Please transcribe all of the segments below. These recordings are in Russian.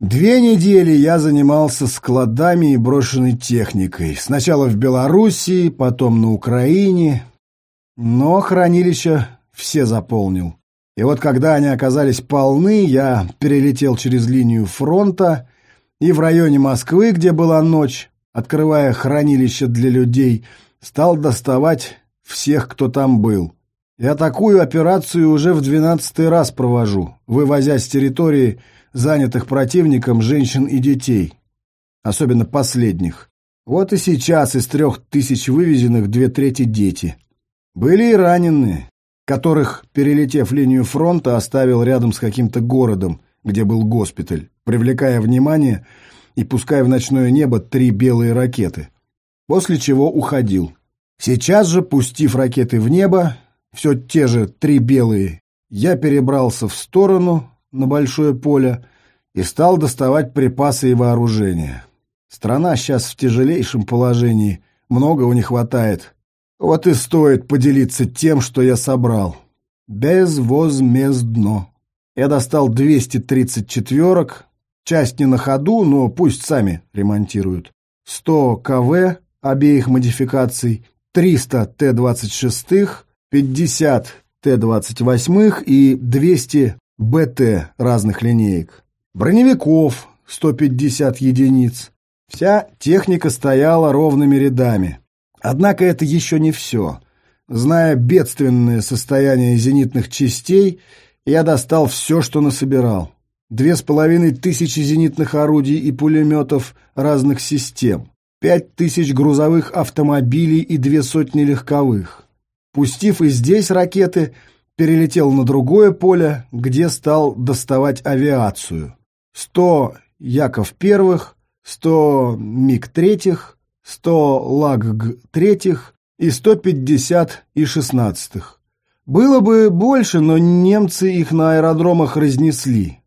Две недели я занимался складами и брошенной техникой. Сначала в Белоруссии, потом на Украине. Но хранилища все заполнил. И вот когда они оказались полны, я перелетел через линию фронта и в районе Москвы, где была ночь, открывая хранилище для людей, стал доставать всех, кто там был. Я такую операцию уже в двенадцатый раз провожу, вывозя с территории занятых противником женщин и детей, особенно последних. Вот и сейчас из трех тысяч вывезенных две трети дети. Были и раненые, которых, перелетев линию фронта, оставил рядом с каким-то городом, где был госпиталь, привлекая внимание и пуская в ночное небо три белые ракеты, после чего уходил. Сейчас же, пустив ракеты в небо, все те же три белые, я перебрался в сторону, на большое поле, и стал доставать припасы и вооружение. Страна сейчас в тяжелейшем положении, многого не хватает. Вот и стоит поделиться тем, что я собрал. Безвозмездно. Я достал 230 четверок, часть не на ходу, но пусть сами ремонтируют. 100 КВ обеих модификаций, 300 Т-26, 50 Т-28 и 200 БТ разных линеек. Броневиков 150 единиц. Вся техника стояла ровными рядами. Однако это еще не все. Зная бедственное состояние зенитных частей, я достал все, что насобирал. Две с половиной тысячи зенитных орудий и пулеметов разных систем, пять тысяч грузовых автомобилей и две сотни легковых. Пустив и здесь ракеты, перелетел на другое поле, где стал доставать авиацию. Сто Яков первых, сто МиГ третьих, сто ЛАГГ третьих и сто пятьдесят и шестнадцатых. Было бы больше, но немцы их на аэродромах разнесли.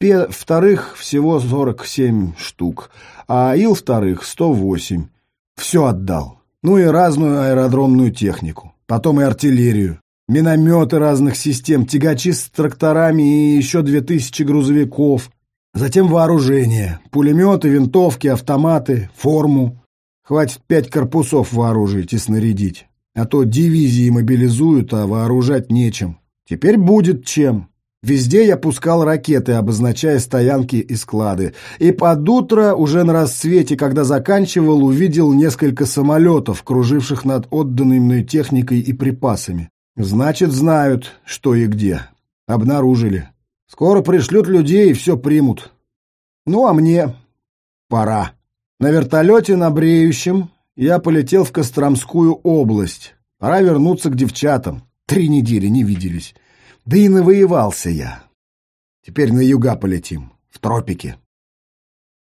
Пе вторых всего сорок семь штук, а Ил вторых сто восемь. Все отдал. Ну и разную аэродромную технику потом и артиллерию, минометы разных систем, тягачи с тракторами и еще две тысячи грузовиков, затем вооружение, пулеметы, винтовки, автоматы, форму. Хватит пять корпусов вооружить и снарядить, а то дивизии мобилизуют, а вооружать нечем. Теперь будет чем. Везде я пускал ракеты, обозначая стоянки и склады. И под утро, уже на рассвете, когда заканчивал, увидел несколько самолетов, круживших над отданной мной техникой и припасами. Значит, знают, что и где. Обнаружили. Скоро пришлют людей и все примут. Ну, а мне пора. На вертолете на бреющем я полетел в Костромскую область. Пора вернуться к девчатам. Три недели не виделись. Да и навоевался я. Теперь на юга полетим, в тропики.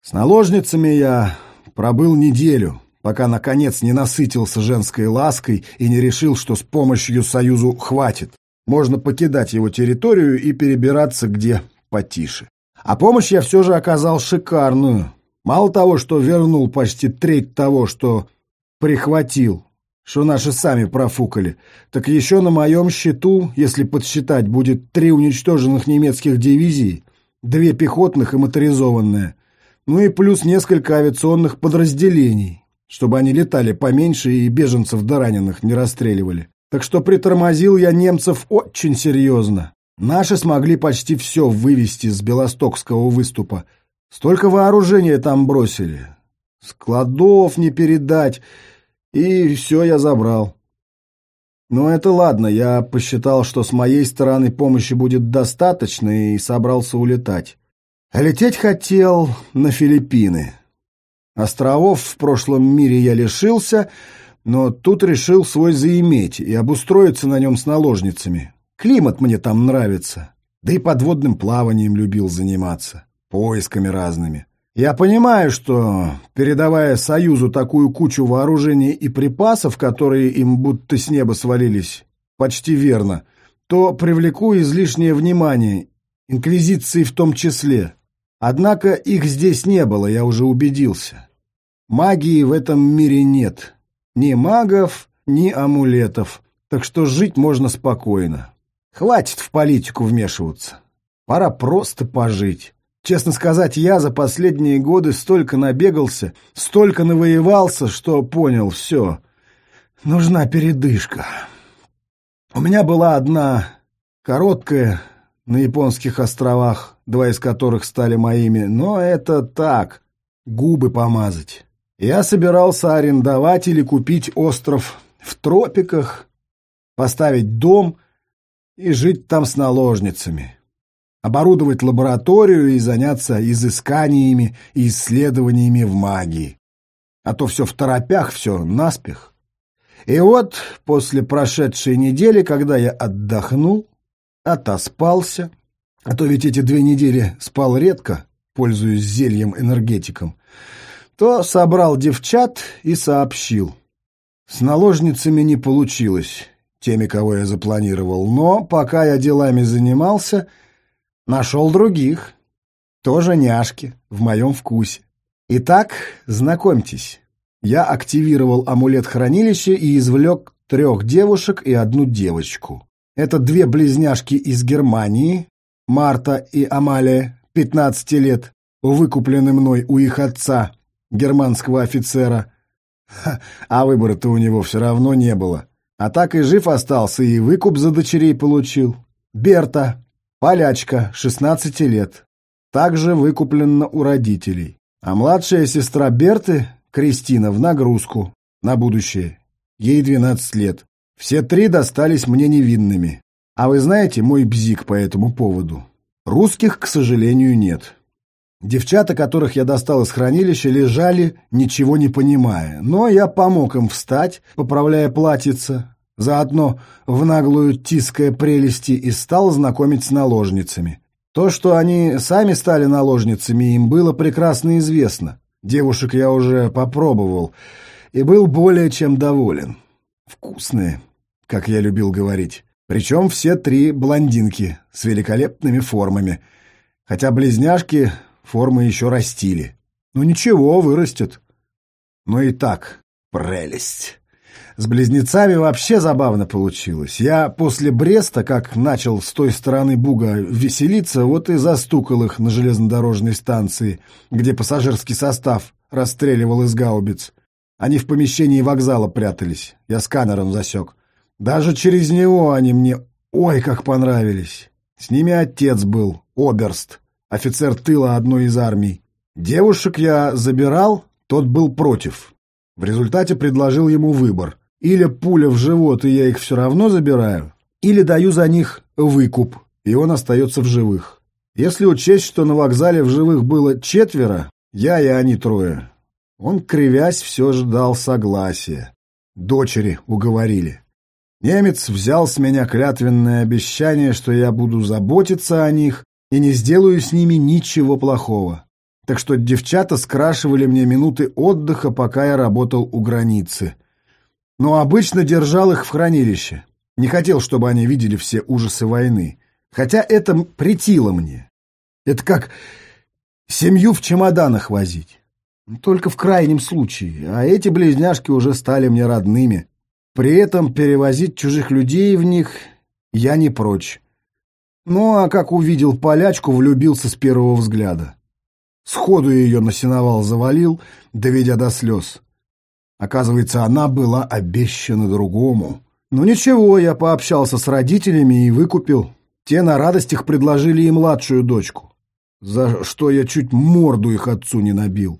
С наложницами я пробыл неделю, пока, наконец, не насытился женской лаской и не решил, что с помощью Союзу хватит. Можно покидать его территорию и перебираться где потише. А помощь я все же оказал шикарную. Мало того, что вернул почти треть того, что прихватил, что наши сами профукали, так еще на моем счету, если подсчитать, будет три уничтоженных немецких дивизий, две пехотных и моторизованные, ну и плюс несколько авиационных подразделений, чтобы они летали поменьше и беженцев до раненых не расстреливали. Так что притормозил я немцев очень серьезно. Наши смогли почти все вывести с Белостокского выступа. Столько вооружения там бросили. Складов не передать, и все я забрал. Но это ладно, я посчитал, что с моей стороны помощи будет достаточно, и собрался улетать. А лететь хотел на Филиппины. Островов в прошлом мире я лишился, но тут решил свой заиметь и обустроиться на нем с наложницами. Климат мне там нравится, да и подводным плаванием любил заниматься, поисками разными. Я понимаю, что, передавая Союзу такую кучу вооружений и припасов, которые им будто с неба свалились, почти верно, то привлеку излишнее внимание, инквизиции в том числе. Однако их здесь не было, я уже убедился. Магии в этом мире нет. Ни магов, ни амулетов. Так что жить можно спокойно. Хватит в политику вмешиваться. Пора просто пожить. Честно сказать, я за последние годы столько набегался, столько навоевался, что понял все. Нужна передышка. У меня была одна короткая на японских островах, два из которых стали моими, но это так, губы помазать. Я собирался арендовать или купить остров в тропиках, поставить дом и жить там с наложницами оборудовать лабораторию и заняться изысканиями и исследованиями в магии. А то все в торопях, все наспех. И вот после прошедшей недели, когда я отдохнул, отоспался, а то ведь эти две недели спал редко, пользуясь зельем-энергетиком, то собрал девчат и сообщил. С наложницами не получилось, теми, кого я запланировал, но пока я делами занимался — Нашел других. Тоже няшки, в моем вкусе. Итак, знакомьтесь. Я активировал амулет хранилища и извлек трех девушек и одну девочку. Это две близняшки из Германии, Марта и Амалия, 15 лет, выкуплены мной у их отца, германского офицера. Ха, а выбора-то у него все равно не было. А так и жив остался, и выкуп за дочерей получил. Берта, Полячка, 16 лет. Также выкуплена у родителей. А младшая сестра Берты, Кристина, в нагрузку. На будущее. Ей 12 лет. Все три достались мне невинными. А вы знаете мой бзик по этому поводу? Русских, к сожалению, нет. Девчата, которых я достал из хранилища, лежали, ничего не понимая. Но я помог им встать, поправляя платьице, Заодно в наглую тиская прелести и стал знакомить с наложницами. То, что они сами стали наложницами, им было прекрасно известно. Девушек я уже попробовал и был более чем доволен. Вкусные, как я любил говорить. Причем все три блондинки с великолепными формами. Хотя близняшки формы еще растили. Ну ничего, вырастет. Но и так прелесть. С близнецами вообще забавно получилось. Я после Бреста, как начал с той стороны Буга веселиться, вот и застукал их на железнодорожной станции, где пассажирский состав расстреливал из гаубиц. Они в помещении вокзала прятались. Я сканером засек. Даже через него они мне ой как понравились. С ними отец был, Оберст, офицер тыла одной из армий. Девушек я забирал, тот был против. В результате предложил ему выбор. Или пуля в живот, и я их все равно забираю, или даю за них выкуп, и он остается в живых. Если учесть, что на вокзале в живых было четверо, я и они трое, он, кривясь, все ждал согласия. Дочери уговорили. Немец взял с меня клятвенное обещание, что я буду заботиться о них и не сделаю с ними ничего плохого. Так что девчата скрашивали мне минуты отдыха, пока я работал у границы — но обычно держал их в хранилище. Не хотел, чтобы они видели все ужасы войны. Хотя это притило мне. Это как семью в чемоданах возить. Только в крайнем случае. А эти близняшки уже стали мне родными. При этом перевозить чужих людей в них я не прочь. Ну, а как увидел полячку, влюбился с первого взгляда. Сходу ее на сеновал завалил, доведя до слез. Оказывается, она была обещана другому. Но ничего, я пообщался с родителями и выкупил. Те на радостях предложили и младшую дочку, за что я чуть морду их отцу не набил.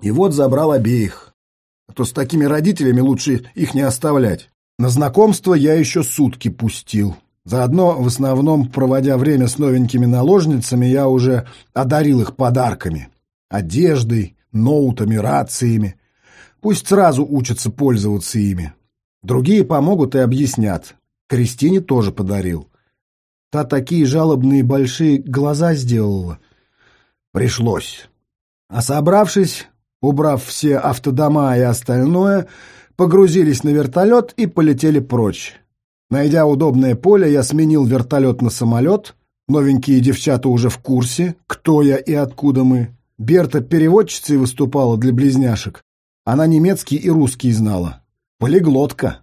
И вот забрал обеих. А то с такими родителями лучше их не оставлять. На знакомство я еще сутки пустил. Заодно, в основном, проводя время с новенькими наложницами, я уже одарил их подарками. Одеждой, ноутами, рациями. Пусть сразу учатся пользоваться ими. Другие помогут и объяснят. Кристине тоже подарил. Та такие жалобные большие глаза сделала. Пришлось. А собравшись, убрав все автодома и остальное, погрузились на вертолет и полетели прочь. Найдя удобное поле, я сменил вертолет на самолет. Новенькие девчата уже в курсе, кто я и откуда мы. Берта переводчицей выступала для близняшек. Она немецкий и русский знала. Полиглотка.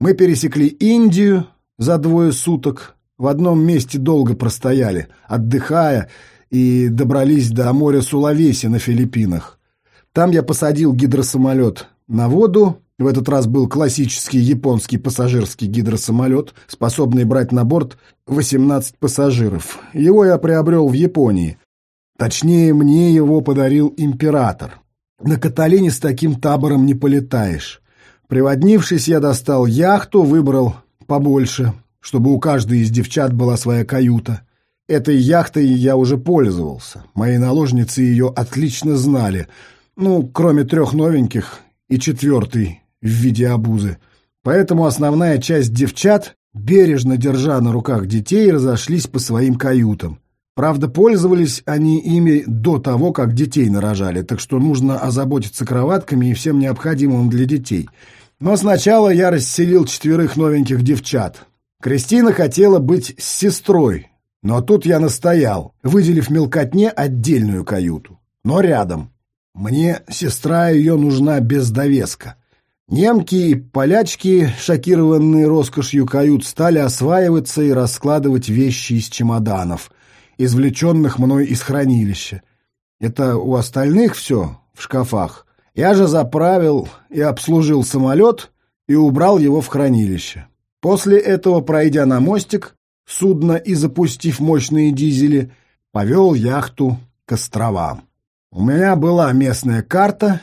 Мы пересекли Индию за двое суток. В одном месте долго простояли, отдыхая и добрались до моря Сулавеси на Филиппинах. Там я посадил гидросамолет на воду. В этот раз был классический японский пассажирский гидросамолет, способный брать на борт 18 пассажиров. Его я приобрел в Японии. Точнее, мне его подарил император. На Каталине с таким табором не полетаешь. Приводнившись, я достал яхту, выбрал побольше, чтобы у каждой из девчат была своя каюта. Этой яхтой я уже пользовался. Мои наложницы ее отлично знали. Ну, кроме трех новеньких и четвертый в виде обузы. Поэтому основная часть девчат, бережно держа на руках детей, разошлись по своим каютам. Правда, пользовались они ими до того, как детей нарожали, так что нужно озаботиться кроватками и всем необходимым для детей. Но сначала я расселил четверых новеньких девчат. Кристина хотела быть с сестрой, но тут я настоял, выделив мелкотне отдельную каюту, но рядом. Мне сестра ее нужна без довеска. Немки и полячки, шокированные роскошью кают, стали осваиваться и раскладывать вещи из чемоданов, извлеченных мной из хранилища. Это у остальных все в шкафах. Я же заправил и обслужил самолет и убрал его в хранилище. После этого, пройдя на мостик, судно и запустив мощные дизели, повел яхту к островам. У меня была местная карта,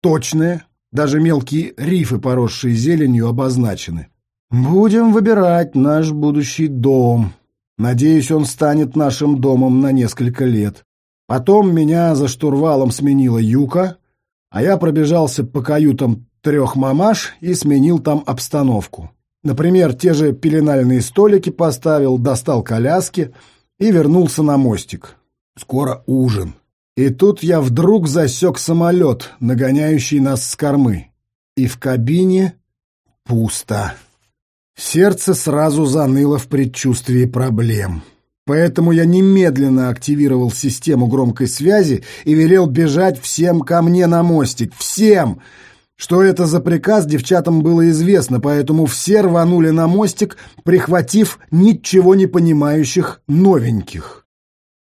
точная, даже мелкие рифы, поросшие зеленью, обозначены. Будем выбирать наш будущий дом. Надеюсь, он станет нашим домом на несколько лет. Потом меня за штурвалом сменила Юка, а я пробежался по каютам трех мамаш и сменил там обстановку. Например, те же пеленальные столики поставил, достал коляски и вернулся на мостик. Скоро ужин. И тут я вдруг засек самолет, нагоняющий нас с кормы. И в кабине пусто. Сердце сразу заныло в предчувствии проблем. Поэтому я немедленно активировал систему громкой связи и велел бежать всем ко мне на мостик. Всем! Что это за приказ, девчатам было известно, поэтому все рванули на мостик, прихватив ничего не понимающих новеньких.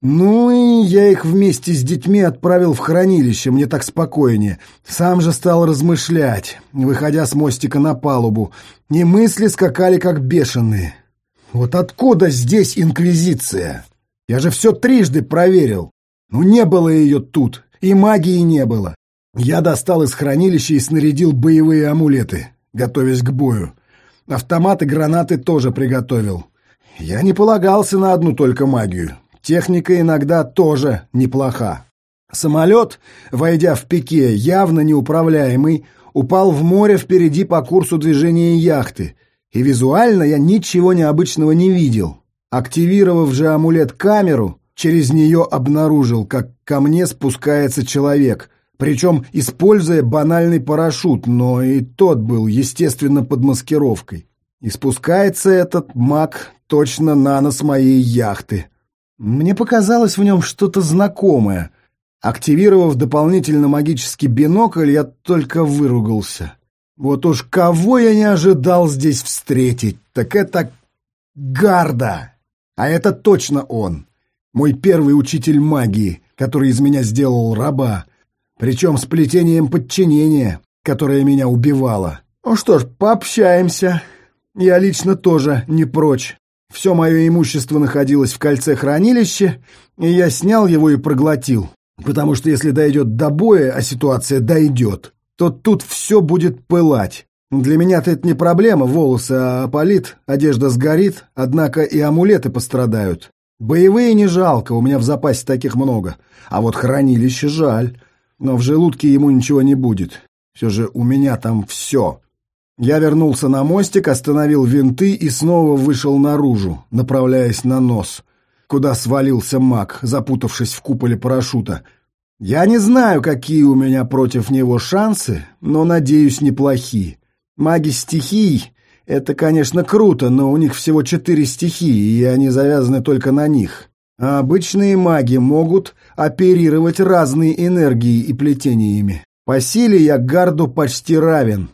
Ну и я их вместе с детьми отправил в хранилище, мне так спокойнее. Сам же стал размышлять, выходя с мостика на палубу. И мысли скакали как бешеные. Вот откуда здесь инквизиция? Я же все трижды проверил. Ну не было ее тут, и магии не было. Я достал из хранилища и снарядил боевые амулеты, готовясь к бою. Автоматы, гранаты тоже приготовил. Я не полагался на одну только магию. Техника иногда тоже неплоха. Самолет, войдя в пике, явно неуправляемый, упал в море впереди по курсу движения яхты, и визуально я ничего необычного не видел. Активировав же амулет-камеру, через нее обнаружил, как ко мне спускается человек, причем используя банальный парашют, но и тот был, естественно, под маскировкой. И спускается этот маг точно на нос моей яхты. Мне показалось в нем что-то знакомое. Активировав дополнительно магический бинокль, я только выругался. Вот уж кого я не ожидал здесь встретить, так это Гарда. А это точно он, мой первый учитель магии, который из меня сделал раба причем с плетением подчинения, которое меня убивало. Ну что ж, пообщаемся. Я лично тоже не прочь. Все мое имущество находилось в кольце хранилища, и я снял его и проглотил. Потому что если дойдет до боя, а ситуация дойдет, то тут все будет пылать. Для меня-то это не проблема, волосы опалит, одежда сгорит, однако и амулеты пострадают. Боевые не жалко, у меня в запасе таких много. А вот хранилище жаль но в желудке ему ничего не будет. Все же у меня там все. Я вернулся на мостик, остановил винты и снова вышел наружу, направляясь на нос, куда свалился маг, запутавшись в куполе парашюта. Я не знаю, какие у меня против него шансы, но, надеюсь, неплохие. Маги стихий — это, конечно, круто, но у них всего четыре стихии, и они завязаны только на них. А обычные маги могут оперировать разные энергии и плетениями. По силе я Гарду почти равен.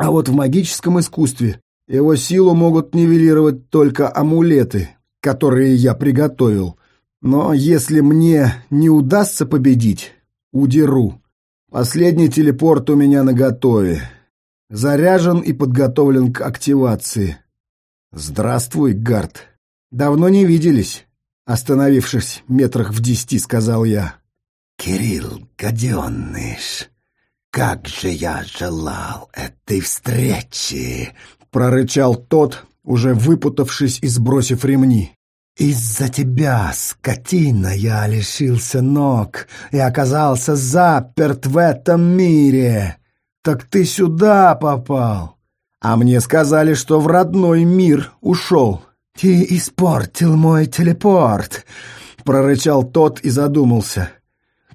А вот в магическом искусстве его силу могут нивелировать только амулеты, которые я приготовил. Но если мне не удастся победить, удеру. Последний телепорт у меня наготове. Заряжен и подготовлен к активации. Здравствуй, Гард. Давно не виделись. Остановившись метрах в десяти, сказал я. «Кирилл, гаденыш, как же я желал этой встречи!» Прорычал тот, уже выпутавшись и сбросив ремни. «Из-за тебя, скотина, я лишился ног и оказался заперт в этом мире. Так ты сюда попал. А мне сказали, что в родной мир ушел». «Ты испортил мой телепорт!» — прорычал тот и задумался.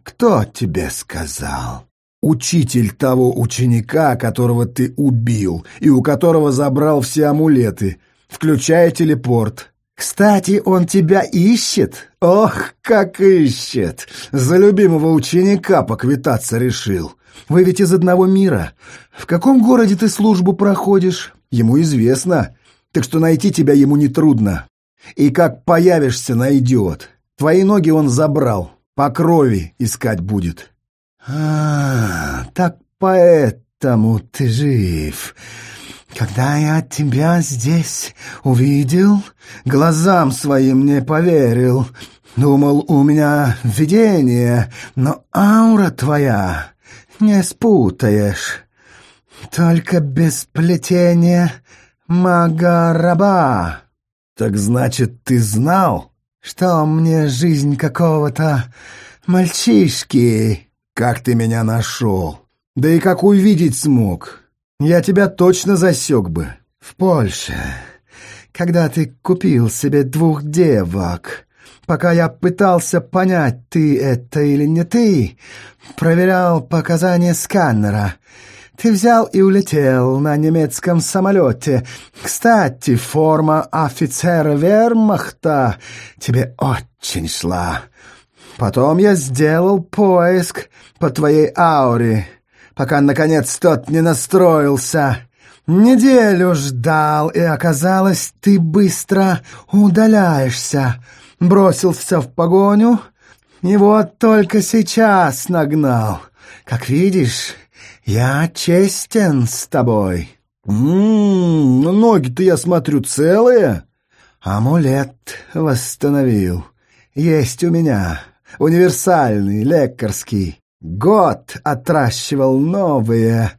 «Кто тебе сказал?» «Учитель того ученика, которого ты убил, и у которого забрал все амулеты, включая телепорт». «Кстати, он тебя ищет? Ох, как ищет! За любимого ученика поквитаться решил. Вы ведь из одного мира. В каком городе ты службу проходишь? Ему известно так что найти тебя ему нетрудно. И как появишься, найдет. Твои ноги он забрал, по крови искать будет. А, так поэтому ты жив. Когда я тебя здесь увидел, глазам своим не поверил. Думал, у меня видение, но аура твоя не спутаешь. Только без плетения «Магараба!» «Так значит, ты знал?» «Что мне жизнь какого-то мальчишки?» «Как ты меня нашел? Да и как увидеть смог? Я тебя точно засек бы». «В Польше, когда ты купил себе двух девок, пока я пытался понять, ты это или не ты, проверял показания сканера». Ты взял и улетел на немецком самолете. Кстати, форма офицера вермахта тебе очень шла. Потом я сделал поиск по твоей ауре, пока, наконец, тот не настроился. Неделю ждал, и оказалось, ты быстро удаляешься. Бросился в погоню, и вот только сейчас нагнал. Как видишь, «Я честен с тобой». «М-м, ноги-то, я смотрю, целые». «Амулет восстановил. Есть у меня. Универсальный, лекарский. Год отращивал новые.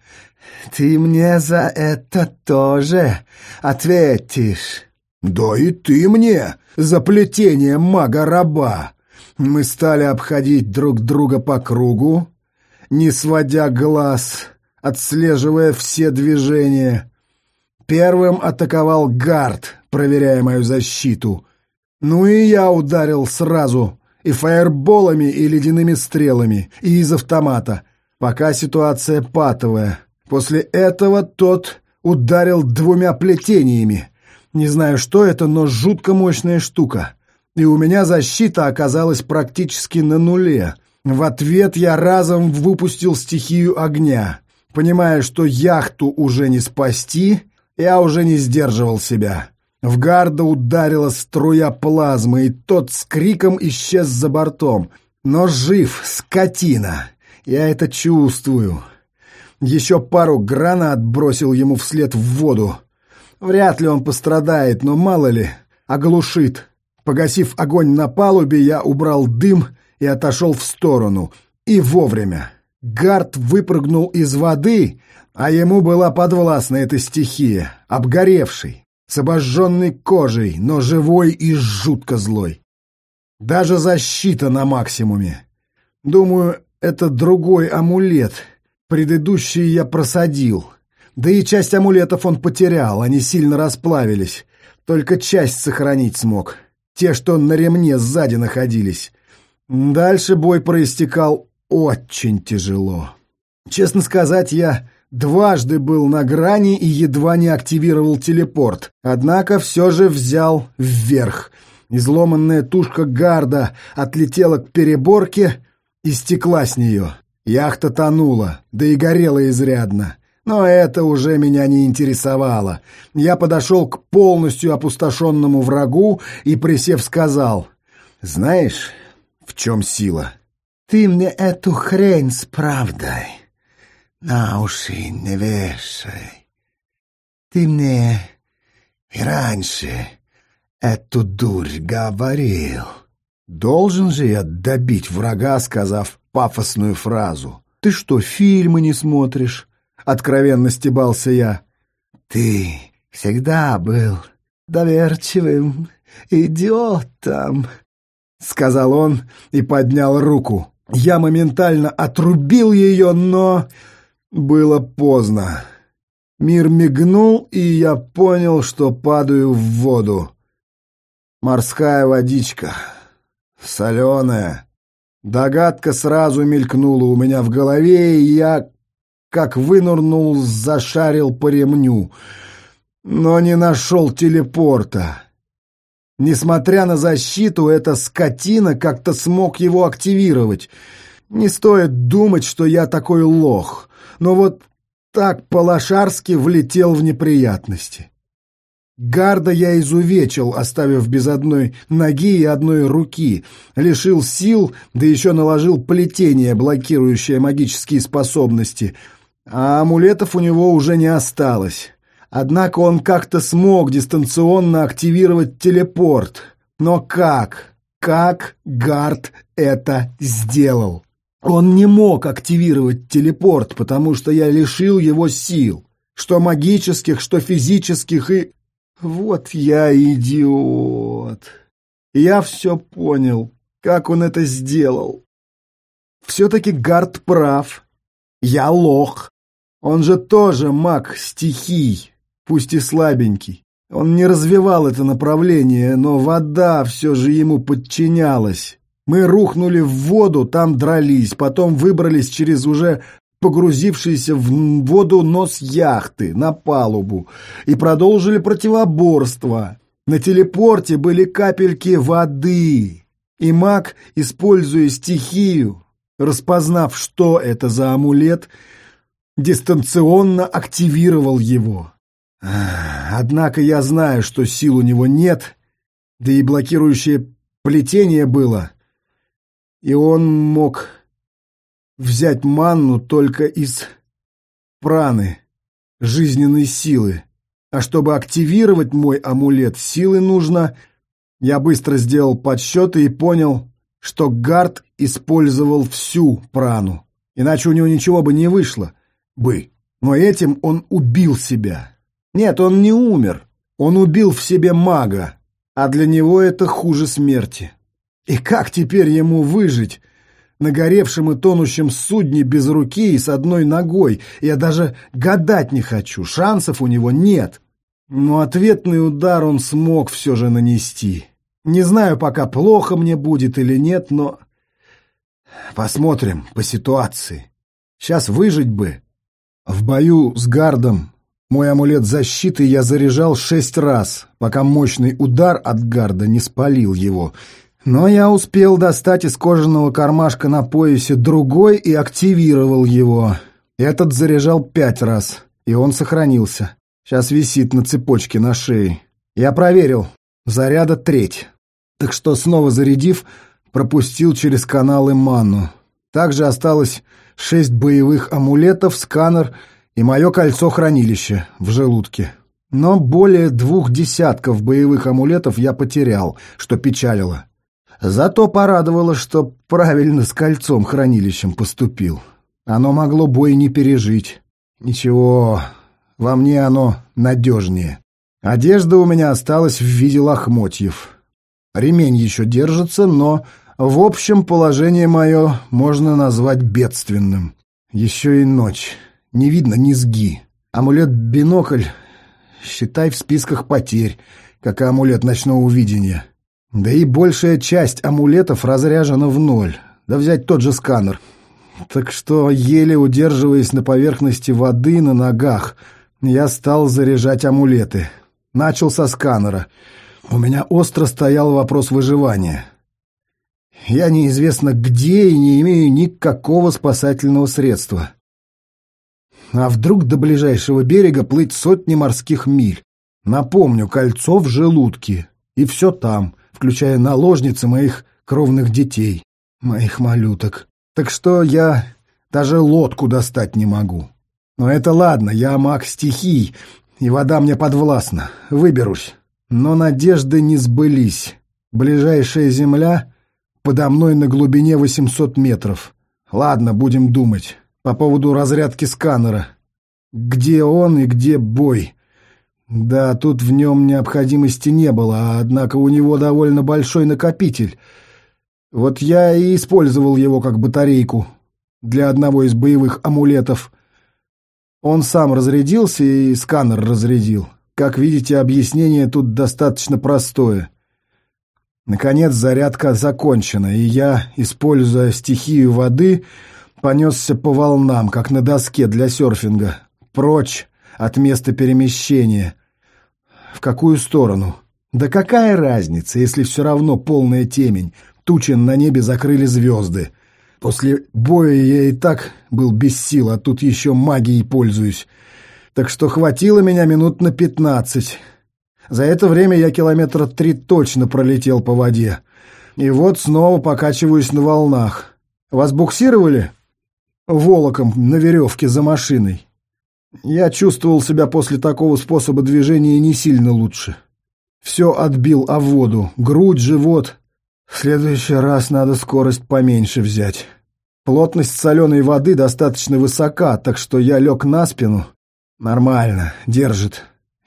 Ты мне за это тоже ответишь». «Да и ты мне за плетение мага-раба». Мы стали обходить друг друга по кругу, не сводя глаз, отслеживая все движения. Первым атаковал гард, проверяя мою защиту. Ну и я ударил сразу, и фаерболами, и ледяными стрелами, и из автомата, пока ситуация патовая. После этого тот ударил двумя плетениями. Не знаю, что это, но жутко мощная штука. И у меня защита оказалась практически на нуле — в ответ я разом выпустил стихию огня. Понимая, что яхту уже не спасти, я уже не сдерживал себя. В гарда ударила струя плазмы, и тот с криком исчез за бортом. Но жив, скотина. Я это чувствую. Еще пару гранат бросил ему вслед в воду. Вряд ли он пострадает, но мало ли, оглушит. Погасив огонь на палубе, я убрал дым и отошел в сторону. И вовремя. Гард выпрыгнул из воды, а ему была подвластна эта стихия, обгоревший, с обожженной кожей, но живой и жутко злой. Даже защита на максимуме. Думаю, это другой амулет. Предыдущий я просадил. Да и часть амулетов он потерял, они сильно расплавились. Только часть сохранить смог. Те, что на ремне сзади находились. Дальше бой проистекал очень тяжело. Честно сказать, я дважды был на грани и едва не активировал телепорт, однако все же взял вверх. Изломанная тушка гарда отлетела к переборке и стекла с нее. Яхта тонула, да и горела изрядно. Но это уже меня не интересовало. Я подошел к полностью опустошенному врагу и, присев, сказал — Знаешь, в чем сила? Ты мне эту хрень с правдой на уши не вешай. Ты мне и раньше эту дурь говорил. Должен же я добить врага, сказав пафосную фразу. «Ты что, фильмы не смотришь?» — откровенно стебался я. «Ты всегда был доверчивым идиотом», — сказал он и поднял руку. Я моментально отрубил ее, но было поздно. Мир мигнул, и я понял, что падаю в воду. Морская водичка. Соленая. Догадка сразу мелькнула у меня в голове, и я, как вынырнул, зашарил по ремню, но не нашел телепорта. Несмотря на защиту, эта скотина как-то смог его активировать. Не стоит думать, что я такой лох, но вот так по-лошарски влетел в неприятности. Гарда я изувечил, оставив без одной ноги и одной руки, лишил сил, да еще наложил плетение, блокирующее магические способности, а амулетов у него уже не осталось. Однако он как-то смог дистанционно активировать телепорт. Но как? Как Гард это сделал? Он не мог активировать телепорт, потому что я лишил его сил. Что магических, что физических, и... Вот я идиот. Я все понял, как он это сделал. Все-таки Гард прав. Я лох. Он же тоже маг стихий пусть и слабенький. Он не развивал это направление, но вода все же ему подчинялась. Мы рухнули в воду, там дрались, потом выбрались через уже погрузившийся в воду нос яхты на палубу и продолжили противоборство. На телепорте были капельки воды, и маг, используя стихию, распознав, что это за амулет, дистанционно активировал его. Однако я знаю, что сил у него нет, да и блокирующее плетение было, и он мог взять манну только из праны, жизненной силы. А чтобы активировать мой амулет, силы нужно... Я быстро сделал подсчеты и понял, что Гард использовал всю прану, иначе у него ничего бы не вышло бы. Но этим он убил себя. Нет, он не умер. Он убил в себе мага, а для него это хуже смерти. И как теперь ему выжить на горевшем и тонущем судне без руки и с одной ногой? Я даже гадать не хочу, шансов у него нет. Но ответный удар он смог все же нанести. Не знаю пока, плохо мне будет или нет, но... Посмотрим по ситуации. Сейчас выжить бы. В бою с Гардом мой амулет защиты я заряжал шесть раз, пока мощный удар от гарда не спалил его. Но я успел достать из кожаного кармашка на поясе другой и активировал его. Этот заряжал пять раз, и он сохранился. Сейчас висит на цепочке на шее. Я проверил. Заряда треть. Так что, снова зарядив, пропустил через каналы ману. Также осталось шесть боевых амулетов, сканер — и мое кольцо-хранилище в желудке. Но более двух десятков боевых амулетов я потерял, что печалило. Зато порадовало, что правильно с кольцом-хранилищем поступил. Оно могло бой не пережить. Ничего, во мне оно надежнее. Одежда у меня осталась в виде лохмотьев. Ремень еще держится, но в общем положение мое можно назвать бедственным. Еще и ночь не видно низги. Амулет-бинокль, считай, в списках потерь, как и амулет ночного видения. Да и большая часть амулетов разряжена в ноль. Да взять тот же сканер. Так что, еле удерживаясь на поверхности воды на ногах, я стал заряжать амулеты. Начал со сканера. У меня остро стоял вопрос выживания. Я неизвестно где и не имею никакого спасательного средства. А вдруг до ближайшего берега плыть сотни морских миль? Напомню, кольцо в желудке. И все там, включая наложницы моих кровных детей, моих малюток. Так что я даже лодку достать не могу. Но это ладно, я маг стихий, и вода мне подвластна, выберусь. Но надежды не сбылись. Ближайшая земля подо мной на глубине 800 метров. Ладно, будем думать. По поводу разрядки сканера. Где он и где бой? Да, тут в нем необходимости не было, однако у него довольно большой накопитель. Вот я и использовал его как батарейку для одного из боевых амулетов. Он сам разрядился и сканер разрядил. Как видите, объяснение тут достаточно простое. Наконец зарядка закончена, и я, используя стихию воды, понесся по волнам, как на доске для серфинга, прочь от места перемещения. В какую сторону? Да какая разница, если все равно полная темень, тучи на небе закрыли звезды. После боя я и так был без сил, а тут еще магией пользуюсь. Так что хватило меня минут на пятнадцать. За это время я километра три точно пролетел по воде. И вот снова покачиваюсь на волнах. Вас буксировали? Волоком на веревке за машиной. Я чувствовал себя после такого способа движения не сильно лучше. Все отбил о воду, грудь, живот. В следующий раз надо скорость поменьше взять. Плотность соленой воды достаточно высока, так что я лег на спину. Нормально, держит.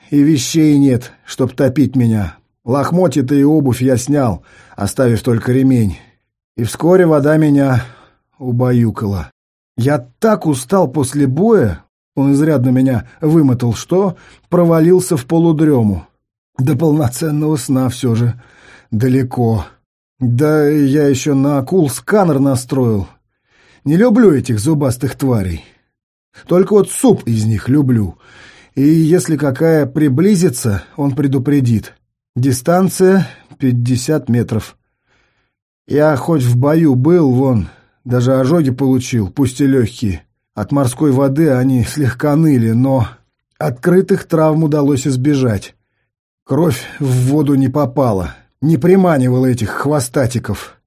И вещей нет, чтоб топить меня. Лохмотья-то и обувь я снял, оставив только ремень. И вскоре вода меня убаюкала. Я так устал после боя, он изрядно меня вымотал, что провалился в полудрему. До полноценного сна все же далеко. Да я еще на акул сканер настроил. Не люблю этих зубастых тварей. Только вот суп из них люблю. И если какая приблизится, он предупредит. Дистанция пятьдесят метров. Я хоть в бою был, вон, даже ожоги получил, пусть и легкие. От морской воды они слегка ныли, но открытых травм удалось избежать. Кровь в воду не попала, не приманивала этих хвостатиков.